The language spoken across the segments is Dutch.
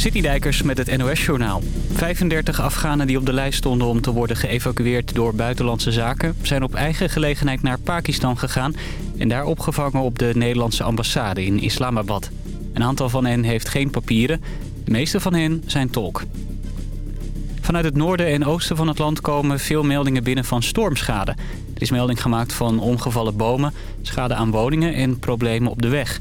Citydijkers met het NOS-journaal. 35 Afghanen die op de lijst stonden om te worden geëvacueerd door buitenlandse zaken... zijn op eigen gelegenheid naar Pakistan gegaan... en daar opgevangen op de Nederlandse ambassade in Islamabad. Een aantal van hen heeft geen papieren. De meeste van hen zijn tolk. Vanuit het noorden en oosten van het land komen veel meldingen binnen van stormschade. Er is melding gemaakt van omgevallen bomen, schade aan woningen en problemen op de weg...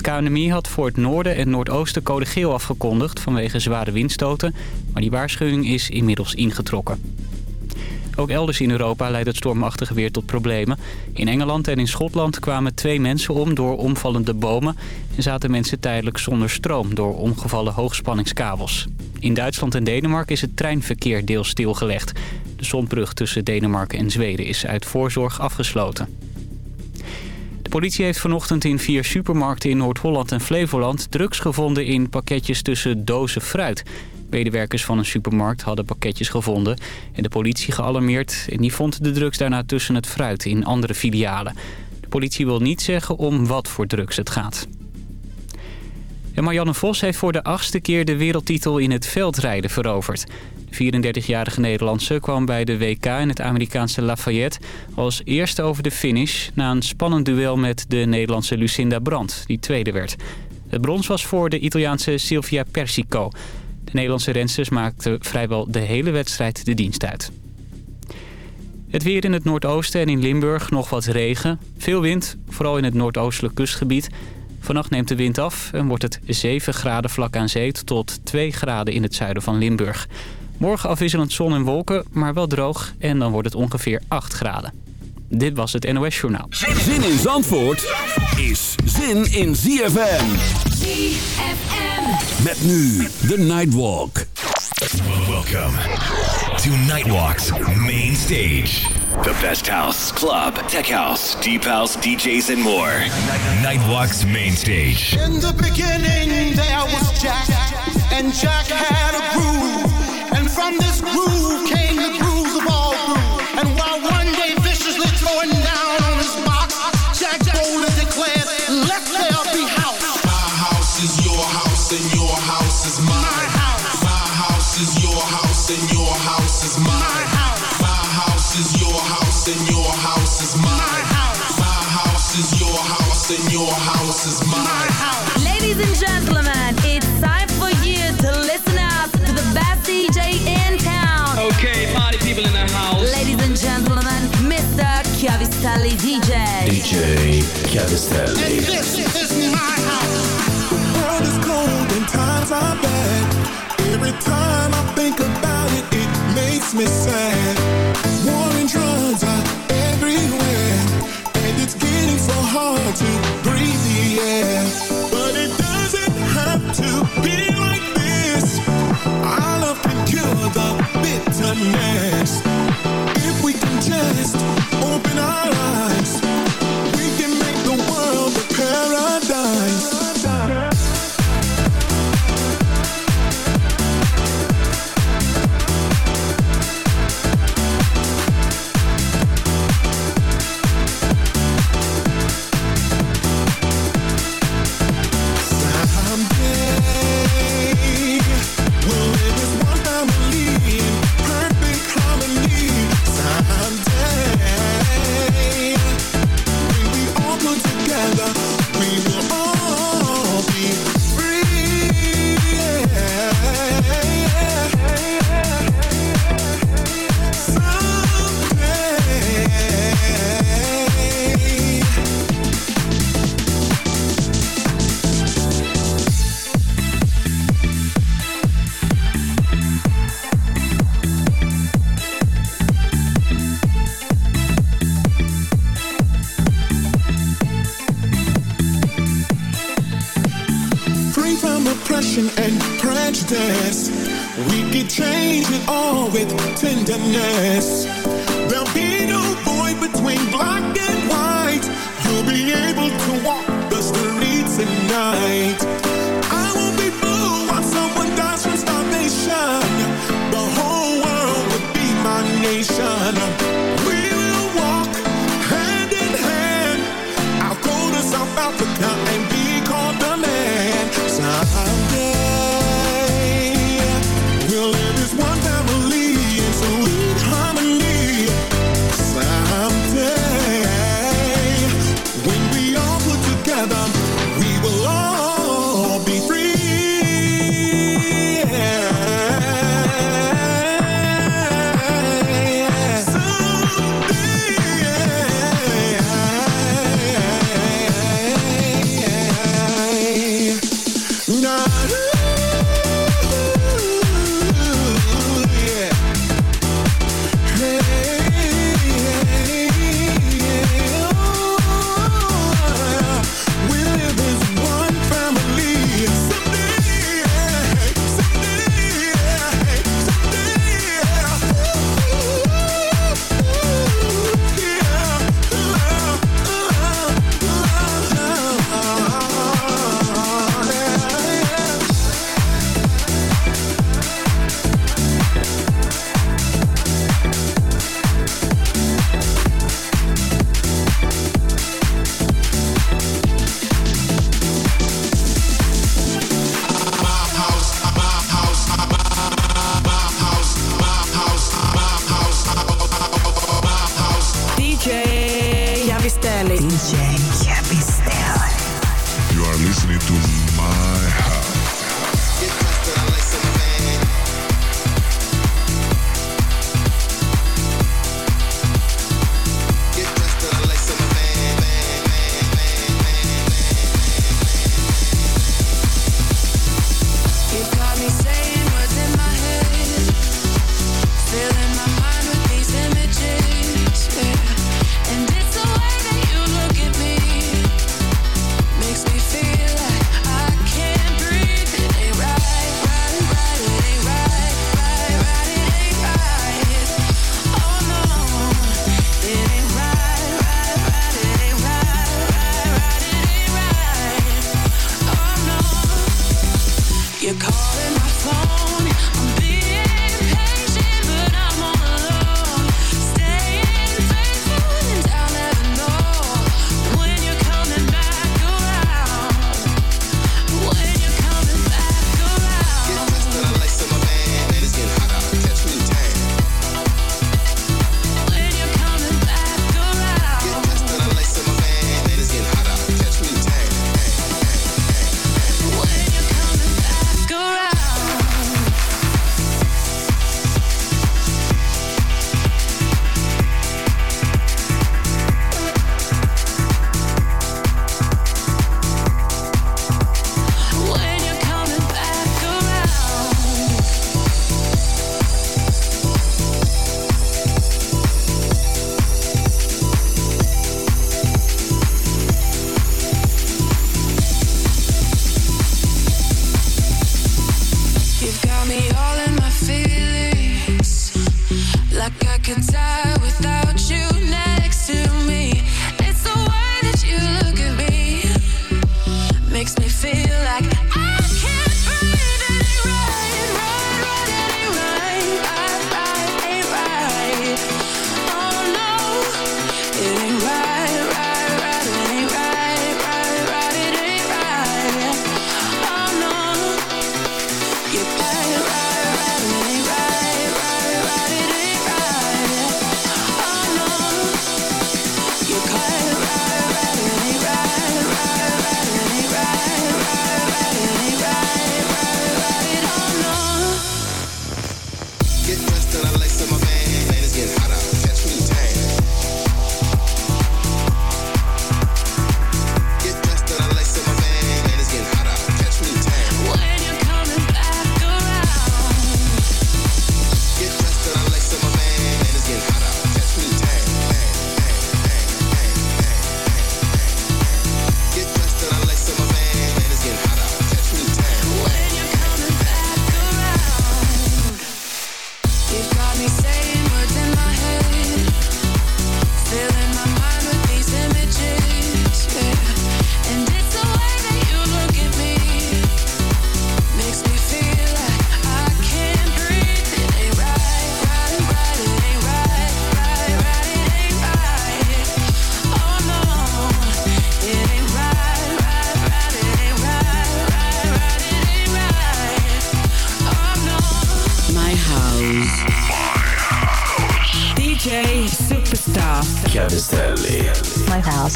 KNMI had voor het noorden en noordoosten code geel afgekondigd vanwege zware windstoten. Maar die waarschuwing is inmiddels ingetrokken. Ook elders in Europa leidt het stormachtige weer tot problemen. In Engeland en in Schotland kwamen twee mensen om door omvallende bomen... en zaten mensen tijdelijk zonder stroom door omgevallen hoogspanningskabels. In Duitsland en Denemarken is het treinverkeer deels stilgelegd. De zondbrug tussen Denemarken en Zweden is uit voorzorg afgesloten. De politie heeft vanochtend in vier supermarkten in Noord-Holland en Flevoland... drugs gevonden in pakketjes tussen dozen fruit. Medewerkers van een supermarkt hadden pakketjes gevonden... en de politie gealarmeerd en die vond de drugs daarna tussen het fruit in andere filialen. De politie wil niet zeggen om wat voor drugs het gaat. Marianne Vos heeft voor de achtste keer de wereldtitel in het veldrijden veroverd. De 34-jarige Nederlandse kwam bij de WK in het Amerikaanse Lafayette als eerste over de finish... na een spannend duel met de Nederlandse Lucinda Brandt, die tweede werd. Het brons was voor de Italiaanse Silvia Persico. De Nederlandse rensters maakten vrijwel de hele wedstrijd de dienst uit. Het weer in het noordoosten en in Limburg nog wat regen. Veel wind, vooral in het noordoostelijk kustgebied. Vannacht neemt de wind af en wordt het 7 graden vlak aan zee tot 2 graden in het zuiden van Limburg. Morgen afwisselend zon en wolken, maar wel droog en dan wordt het ongeveer 8 graden. Dit was het NOS Journaal. Zin in Zandvoort is zin in ZFM. ZFM. Met nu de Nightwalk. Welcome to Nightwalk's main stage. The best house, club, tech house, deep house, DJs, and more. Nightwalk's main stage. In the beginning, there was Jack, and Jack had a groove. Ladies and gentlemen, it's time for you to listen up to the best DJ Chiavistelli DJ. DJ And this is my house. The world is cold and times are bad. Every time I think about it, it makes me sad. War and drugs are everywhere, and it's getting so hard to breathe the air. alright.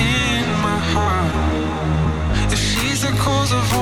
in my heart. If she's the cause of all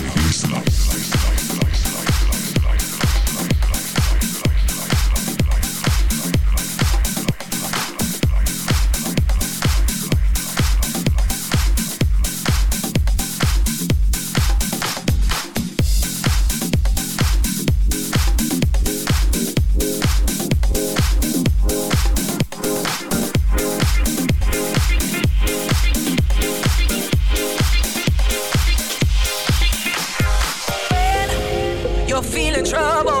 in trouble.